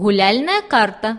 гуляльная карта.